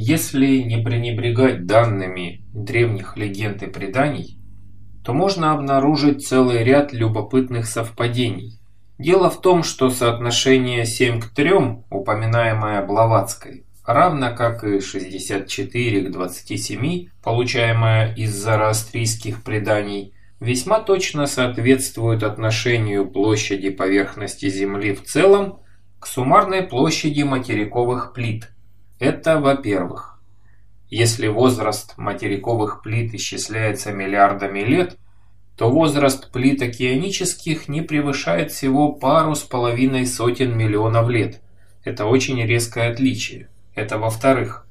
Если не пренебрегать данными древних легенд и преданий, то можно обнаружить целый ряд любопытных совпадений. Дело в том, что соотношение 7 к 3, упоминаемое Блаватской, равно как и 64 к 27, получаемое из зороастрийских преданий, весьма точно соответствует отношению площади поверхности Земли в целом к суммарной площади материковых плит. Это во-первых. Если возраст материковых плит исчисляется миллиардами лет, то возраст плит океанических не превышает всего пару с половиной сотен миллионов лет. Это очень резкое отличие. Это во-вторых.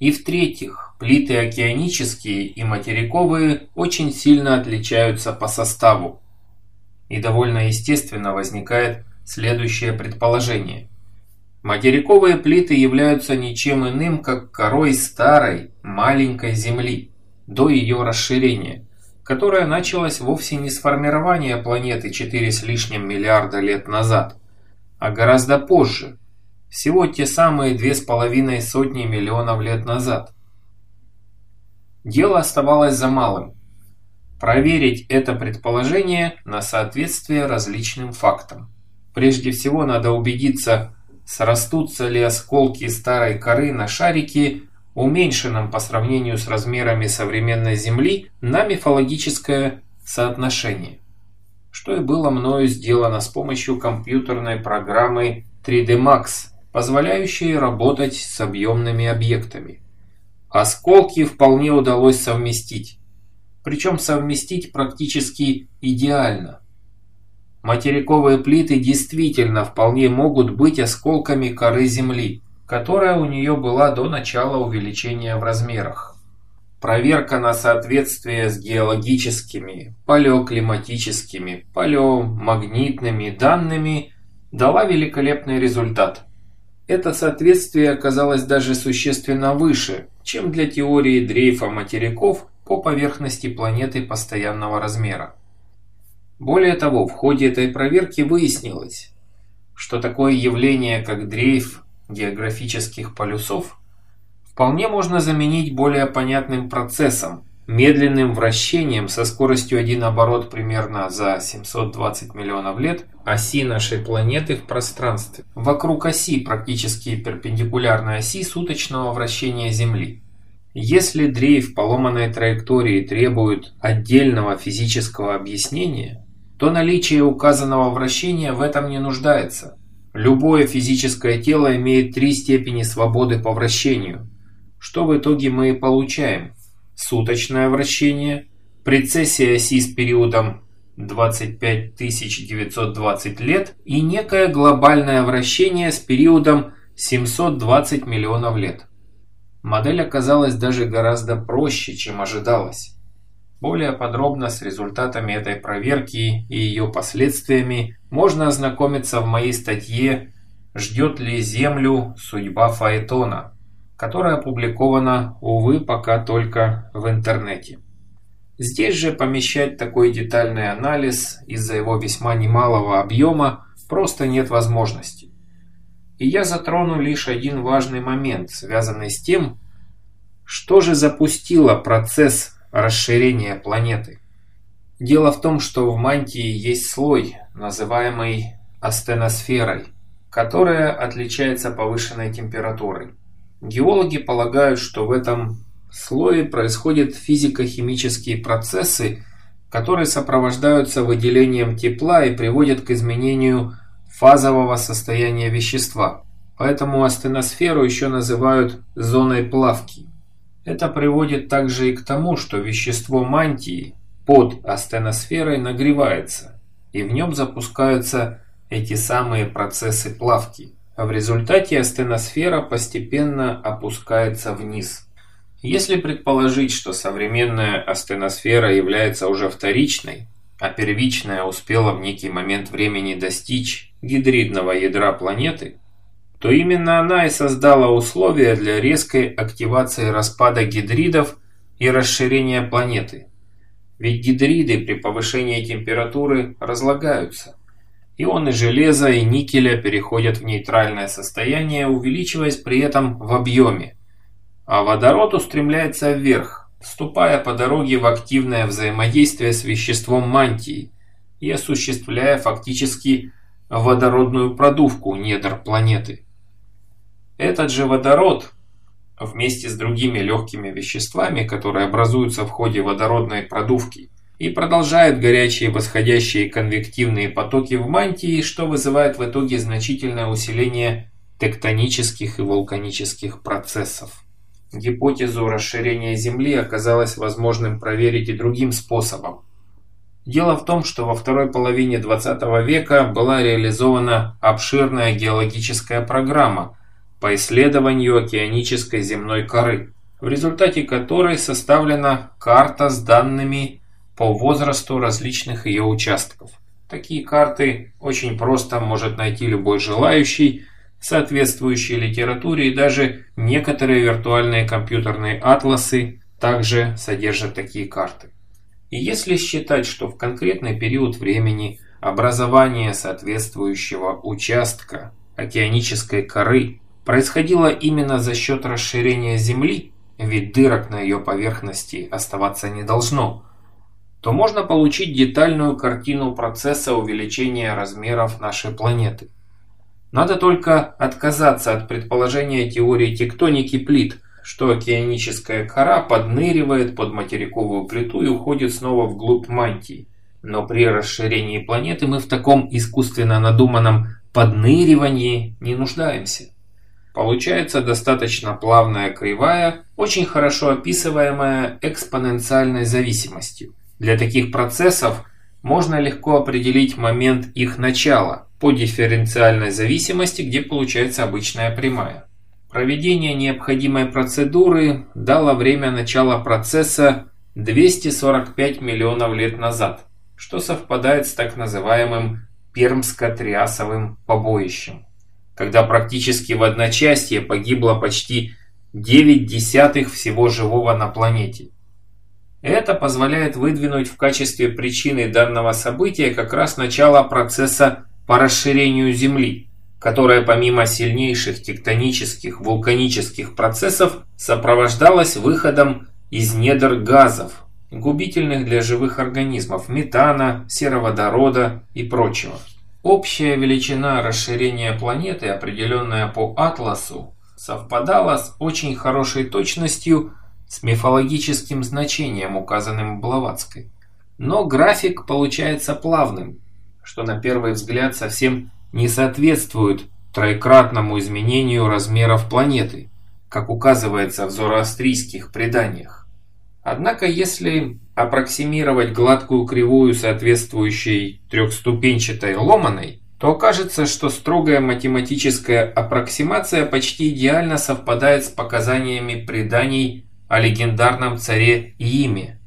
И в-третьих, плиты океанические и материковые очень сильно отличаются по составу. И довольно естественно возникает следующее предположение. Материковые плиты являются ничем иным, как корой старой, маленькой Земли, до ее расширения, которое началось вовсе не с формирования планеты 4 с лишним миллиарда лет назад, а гораздо позже, всего те самые две с половиной сотни миллионов лет назад. Дело оставалось за малым. Проверить это предположение на соответствие различным фактам. Прежде всего надо убедиться, срастутся ли осколки старой коры на шарике, уменьшенном по сравнению с размерами современной Земли, на мифологическое соотношение. Что и было мною сделано с помощью компьютерной программы 3D Max, позволяющей работать с объемными объектами. Осколки вполне удалось совместить. Причем совместить практически идеально. Материковые плиты действительно вполне могут быть осколками коры Земли, которая у нее была до начала увеличения в размерах. Проверка на соответствие с геологическими, палеоклиматическими, палеомагнитными данными дала великолепный результат. Это соответствие оказалось даже существенно выше, чем для теории дрейфа материков по поверхности планеты постоянного размера. Более того, в ходе этой проверки выяснилось, что такое явление, как дрейф географических полюсов, вполне можно заменить более понятным процессом, медленным вращением со скоростью один оборот примерно за 720 миллионов лет оси нашей планеты в пространстве, вокруг оси, практически перпендикулярной оси суточного вращения Земли. Если дрейф поломанной траектории требует отдельного физического объяснения, то наличие указанного вращения в этом не нуждается. Любое физическое тело имеет три степени свободы по вращению, что в итоге мы и получаем. Суточное вращение, прецессия оси с периодом 25 920 лет и некое глобальное вращение с периодом 720 миллионов лет. Модель оказалась даже гораздо проще, чем ожидалось. Более подробно с результатами этой проверки и ее последствиями можно ознакомиться в моей статье «Ждет ли Землю судьба Фаэтона», которая опубликована, увы, пока только в интернете. Здесь же помещать такой детальный анализ из-за его весьма немалого объема просто нет возможности. И я затрону лишь один важный момент, связанный с тем, что же запустило процесс расширения планеты. Дело в том, что в мантии есть слой, называемый астеносферой, которая отличается повышенной температурой. Геологи полагают, что в этом слое происходят физико-химические процессы, которые сопровождаются выделением тепла и приводят к изменению фазового состояния вещества. Поэтому астеносферу еще называют зоной плавки. Это приводит также и к тому, что вещество мантии под астеносферой нагревается, и в нем запускаются эти самые процессы плавки, а в результате астеносфера постепенно опускается вниз. Если предположить, что современная астеносфера является уже вторичной, а первичная успела в некий момент времени достичь гидридного ядра планеты, то именно она и создала условия для резкой активации распада гидридов и расширения планеты. Ведь гидриды при повышении температуры разлагаются. Ионы железа и никеля переходят в нейтральное состояние, увеличиваясь при этом в объеме. а водород устремляется вверх, вступая по дороге в активное взаимодействие с веществом мантии и осуществляя фактически водородную продувку недр планеты. Этот же водород вместе с другими легкими веществами, которые образуются в ходе водородной продувки, и продолжает горячие восходящие конвективные потоки в мантии, что вызывает в итоге значительное усиление тектонических и вулканических процессов. Гипотезу расширения Земли оказалось возможным проверить и другим способом. Дело в том, что во второй половине 20 века была реализована обширная геологическая программа по исследованию океанической земной коры, в результате которой составлена карта с данными по возрасту различных ее участков. Такие карты очень просто может найти любой желающий, соответствующей литературе и даже некоторые виртуальные компьютерные атласы также содержат такие карты. И если считать, что в конкретный период времени образование соответствующего участка океанической коры происходило именно за счет расширения Земли, ведь дырок на ее поверхности оставаться не должно, то можно получить детальную картину процесса увеличения размеров нашей планеты – надо только отказаться от предположения теории тектоники плит, что океаническая кора подныривает под материковую плиту и уходит снова вглубь мантии. Но при расширении планеты мы в таком искусственно надуманном подныривании не нуждаемся. Получается достаточно плавная кривая, очень хорошо описываемая экспоненциальной зависимостью. Для таких процессов можно легко определить момент их начала по дифференциальной зависимости, где получается обычная прямая. Проведение необходимой процедуры дало время начала процесса 245 миллионов лет назад, что совпадает с так называемым пермско-триасовым побоищем, когда практически в одночасье погибло почти 9 десятых всего живого на планете. Это позволяет выдвинуть в качестве причины данного события как раз начало процесса по расширению Земли, которое помимо сильнейших тектонических вулканических процессов сопровождалось выходом из недр газов, губительных для живых организмов, метана, сероводорода и прочего. Общая величина расширения планеты, определенная по атласу, совпадала с очень хорошей точностью с мифологическим значением, указанным Блаватской. Но график получается плавным, что на первый взгляд совсем не соответствует троекратному изменению размеров планеты, как указывается в зороастрийских преданиях. Однако, если аппроксимировать гладкую кривую, соответствующей трехступенчатой ломаной, то окажется, что строгая математическая аппроксимация почти идеально совпадает с показаниями преданий о легендарном царе Име.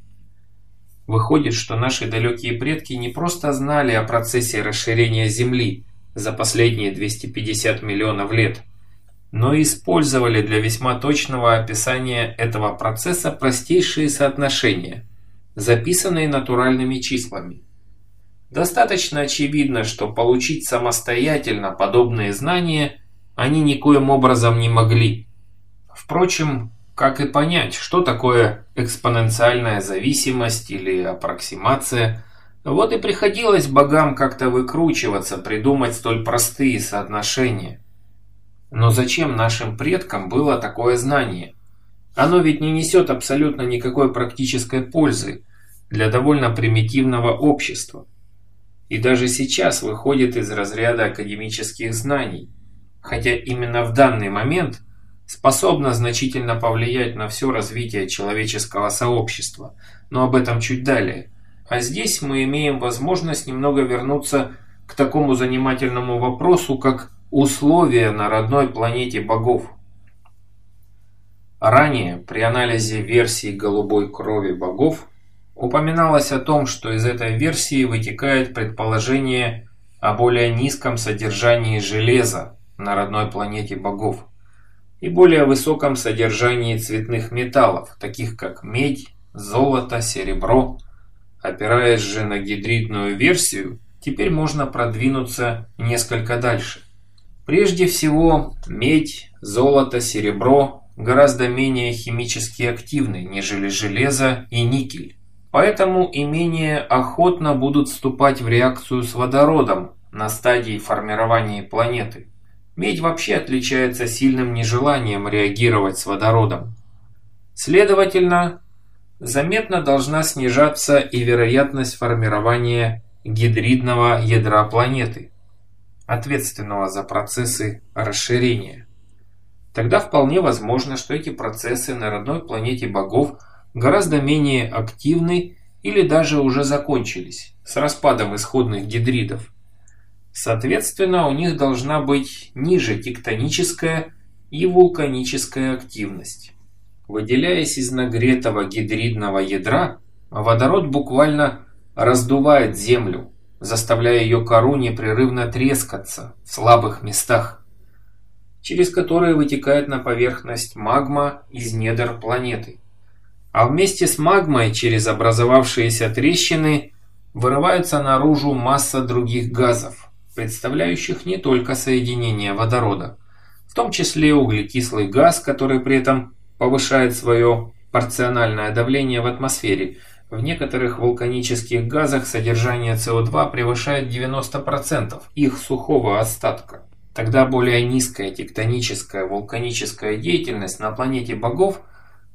Выходит, что наши далекие предки не просто знали о процессе расширения Земли за последние 250 миллионов лет, но использовали для весьма точного описания этого процесса простейшие соотношения, записанные натуральными числами. Достаточно очевидно, что получить самостоятельно подобные знания они никоим образом не могли. Впрочем, как и понять, что такое экспоненциальная зависимость или аппроксимация. Вот и приходилось богам как-то выкручиваться, придумать столь простые соотношения. Но зачем нашим предкам было такое знание? Оно ведь не несет абсолютно никакой практической пользы для довольно примитивного общества. И даже сейчас выходит из разряда академических знаний. Хотя именно в данный момент способна значительно повлиять на все развитие человеческого сообщества, но об этом чуть далее. А здесь мы имеем возможность немного вернуться к такому занимательному вопросу, как условия на родной планете богов. Ранее при анализе версии голубой крови богов упоминалось о том, что из этой версии вытекает предположение о более низком содержании железа на родной планете богов и более высоком содержании цветных металлов, таких как медь, золото, серебро. Опираясь же на гидридную версию, теперь можно продвинуться несколько дальше. Прежде всего, медь, золото, серебро гораздо менее химически активны, нежели железо и никель. Поэтому и менее охотно будут вступать в реакцию с водородом на стадии формирования планеты. Медь вообще отличается сильным нежеланием реагировать с водородом. Следовательно, заметно должна снижаться и вероятность формирования гидридного ядра планеты, ответственного за процессы расширения. Тогда вполне возможно, что эти процессы на родной планете богов гораздо менее активны или даже уже закончились с распадом исходных гидридов. Соответственно, у них должна быть ниже тектоническая и вулканическая активность. Выделяясь из нагретого гидридного ядра, водород буквально раздувает Землю, заставляя ее кору непрерывно трескаться в слабых местах, через которые вытекает на поверхность магма из недр планеты. А вместе с магмой через образовавшиеся трещины вырывается наружу масса других газов, представляющих не только соединение водорода, в том числе углекислый газ, который при этом повышает свое порциональное давление в атмосфере. В некоторых вулканических газах содержание СО2 превышает 90% их сухого остатка. Тогда более низкая тектоническая вулканическая деятельность на планете богов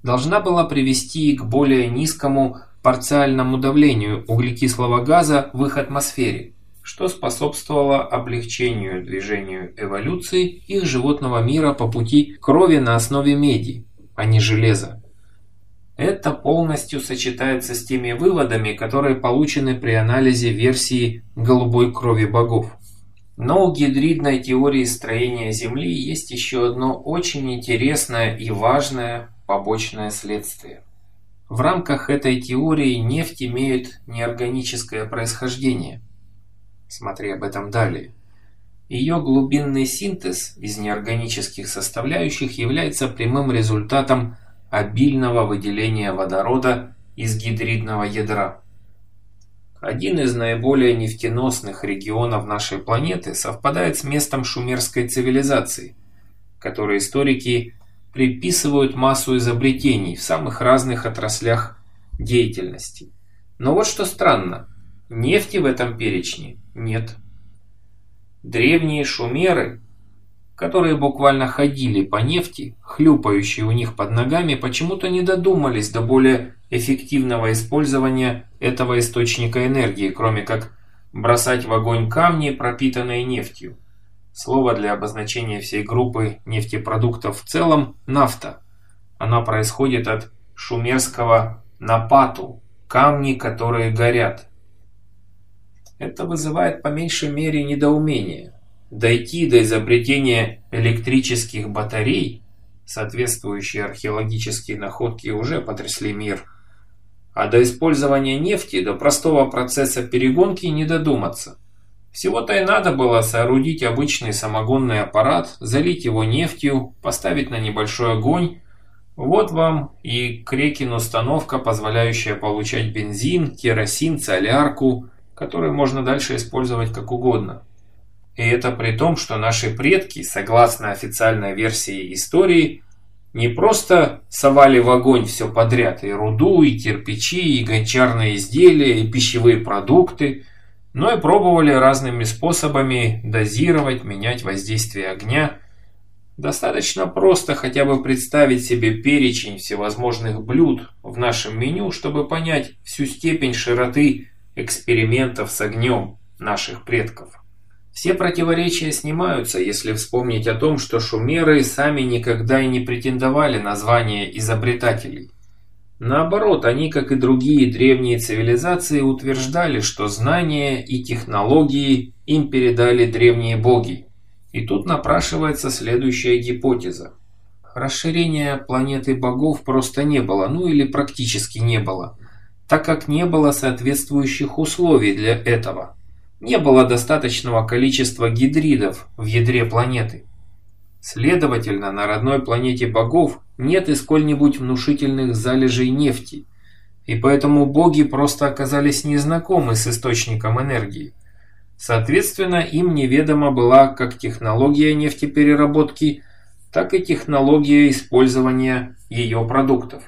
должна была привести к более низкому парциальному давлению углекислого газа в их атмосфере, что способствовало облегчению движению эволюции их животного мира по пути крови на основе меди, а не железа. Это полностью сочетается с теми выводами, которые получены при анализе версии голубой крови богов. Но у гидридной теории строения Земли есть еще одно очень интересное и важное побочное следствие. В рамках этой теории нефть имеет неорганическое происхождение. Смотри об этом далее. Ее глубинный синтез из неорганических составляющих является прямым результатом обильного выделения водорода из гидридного ядра. Один из наиболее нефтеносных регионов нашей планеты совпадает с местом шумерской цивилизации, которой историки приписывают массу изобретений в самых разных отраслях деятельности. Но вот что странно, нефти в этом перечне нет. Древние шумеры, которые буквально ходили по нефти, хлюпающие у них под ногами, почему-то не додумались до более эффективного использования этого источника энергии, кроме как бросать в огонь камни, пропитанные нефтью. Слово для обозначения всей группы нефтепродуктов в целом – нафта. Она происходит от шумерского «напату» – камни, которые горят. Это вызывает по меньшей мере недоумение. Дойти до изобретения электрических батарей, соответствующие археологические находки уже потрясли мир, а до использования нефти, до простого процесса перегонки не додуматься. Всего-то и надо было соорудить обычный самогонный аппарат, залить его нефтью, поставить на небольшой огонь. Вот вам и Крекин установка, позволяющая получать бензин, керосин, солярку – который можно дальше использовать как угодно. И это при том, что наши предки, согласно официальной версии истории, не просто совали в огонь все подряд, и руду, и кирпичи, и гончарные изделия, и пищевые продукты, но и пробовали разными способами дозировать, менять воздействие огня. Достаточно просто хотя бы представить себе перечень всевозможных блюд в нашем меню, чтобы понять всю степень широты экспериментов с огнем наших предков. Все противоречия снимаются, если вспомнить о том, что шумеры сами никогда и не претендовали на звание изобретателей. Наоборот, они, как и другие древние цивилизации, утверждали, что знания и технологии им передали древние боги. И тут напрашивается следующая гипотеза. Расширения планеты богов просто не было, ну или практически не было – так как не было соответствующих условий для этого. Не было достаточного количества гидридов в ядре планеты. Следовательно, на родной планете богов нет и сколь-нибудь внушительных залежей нефти, и поэтому боги просто оказались незнакомы с источником энергии. Соответственно, им неведома была как технология нефтепереработки, так и технология использования ее продуктов.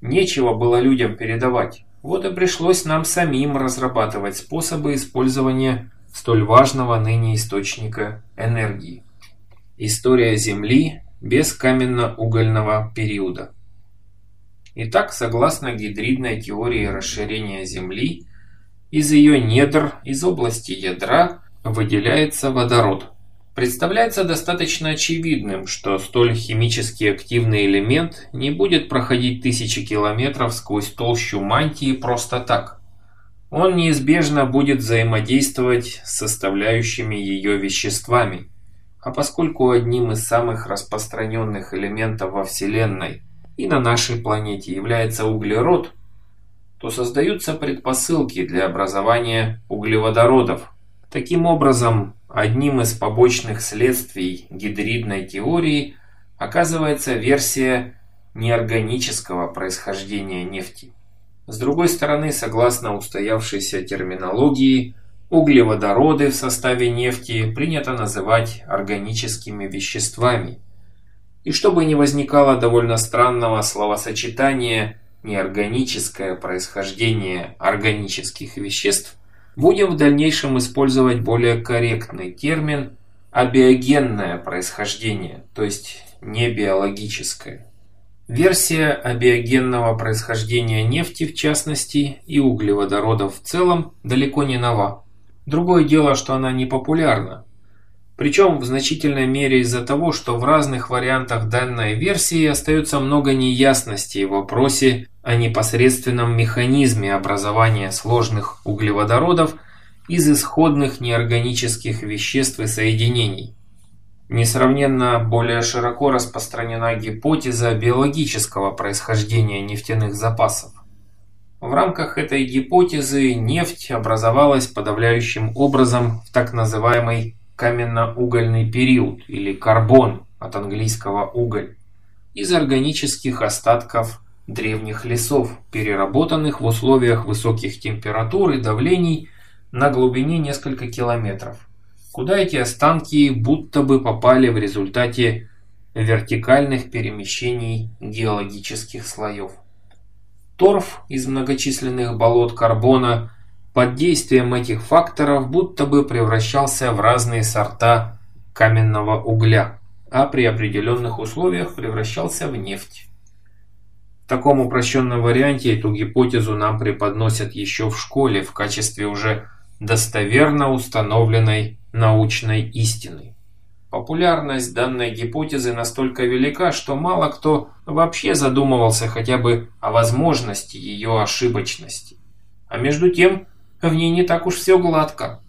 Нечего было людям передавать, вот и пришлось нам самим разрабатывать способы использования столь важного ныне источника энергии. История Земли без каменно-угольного периода. Итак, согласно гидридной теории расширения Земли, из ее недр, из области ядра, выделяется водород. Представляется достаточно очевидным, что столь химически активный элемент не будет проходить тысячи километров сквозь толщу мантии просто так. Он неизбежно будет взаимодействовать с составляющими ее веществами. А поскольку одним из самых распространенных элементов во Вселенной и на нашей планете является углерод, то создаются предпосылки для образования углеводородов. Таким образом, одним из побочных следствий гидридной теории оказывается версия неорганического происхождения нефти. С другой стороны, согласно устоявшейся терминологии, углеводороды в составе нефти принято называть органическими веществами. И чтобы не возникало довольно странного словосочетания неорганическое происхождение органических веществ, будем в дальнейшем использовать более корректный термин абиогенное происхождение, то есть не биологическое. Версия абиогенного происхождения нефти в частности и углеводородов в целом далеко не нова. Другое дело, что она не популярна, причем в значительной мере из-за того, что в разных вариантах данной версии остается много неясностей в вопросе о непосредственном механизме образования сложных углеводородов из исходных неорганических веществ и соединений. Несравненно более широко распространена гипотеза биологического происхождения нефтяных запасов. В рамках этой гипотезы нефть образовалась подавляющим образом в так называемый каменно-угольный период или карбон от английского уголь из органических остатков древних лесов, переработанных в условиях высоких температур и давлений на глубине несколько километров, куда эти останки будто бы попали в результате вертикальных перемещений геологических слоев. Торф из многочисленных болот карбона под действием этих факторов будто бы превращался в разные сорта каменного угля, а при определенных условиях превращался в нефть. В таком упрощенном варианте эту гипотезу нам преподносят еще в школе в качестве уже достоверно установленной научной истины. Популярность данной гипотезы настолько велика, что мало кто вообще задумывался хотя бы о возможности ее ошибочности. А между тем, в ней не так уж все гладко.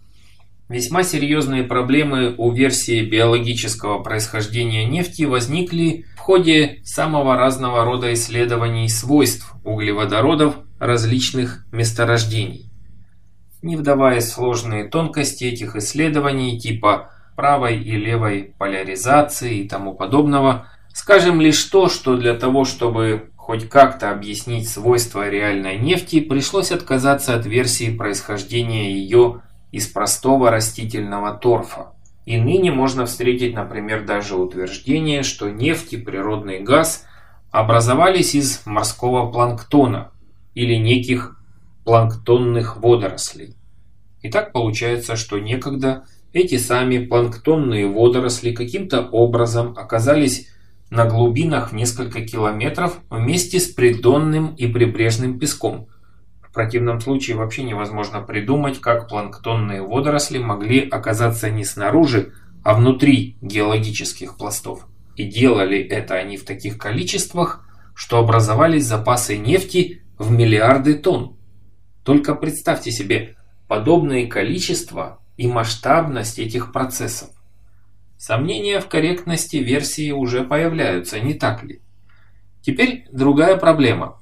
Весьма серьезные проблемы у версии биологического происхождения нефти возникли в ходе самого разного рода исследований свойств углеводородов различных месторождений. Не вдаваясь в сложные тонкости этих исследований типа правой и левой поляризации и тому подобного, скажем лишь то, что для того, чтобы хоть как-то объяснить свойства реальной нефти, пришлось отказаться от версии происхождения ее из простого растительного торфа. И ныне можно встретить, например, даже утверждение, что нефть и природный газ образовались из морского планктона или неких планктонных водорослей. И так получается, что некогда эти сами планктонные водоросли каким-то образом оказались на глубинах в несколько километров вместе с придонным и прибрежным песком. В противном случае вообще невозможно придумать, как планктонные водоросли могли оказаться не снаружи, а внутри геологических пластов. И делали это они в таких количествах, что образовались запасы нефти в миллиарды тонн. Только представьте себе подобные количества и масштабность этих процессов. Сомнения в корректности версии уже появляются, не так ли? Теперь другая проблема.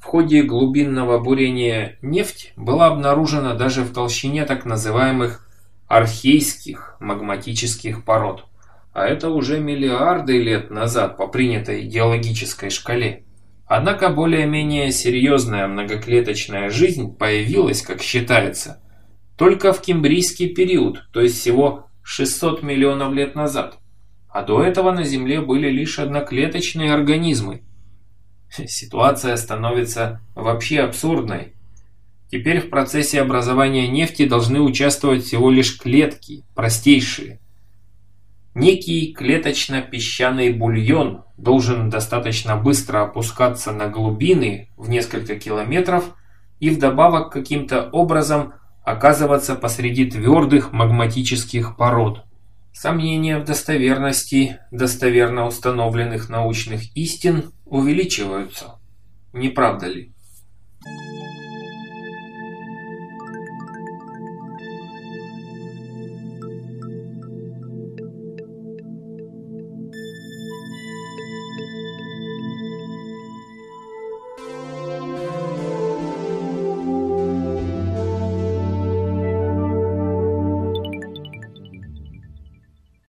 В ходе глубинного бурения нефть была обнаружена даже в толщине так называемых архейских магматических пород. А это уже миллиарды лет назад по принятой геологической шкале. Однако более-менее серьезная многоклеточная жизнь появилась, как считается, только в кембрийский период, то есть всего 600 миллионов лет назад. а до этого на Земле были лишь одноклеточные организмы. Ситуация становится вообще абсурдной. Теперь в процессе образования нефти должны участвовать всего лишь клетки, простейшие. Некий клеточно-песчаный бульон должен достаточно быстро опускаться на глубины в несколько километров и вдобавок каким-то образом оказываться посреди твердых магматических пород. Сомнения в достоверности достоверно установленных научных истин увеличиваются. Не правда ли?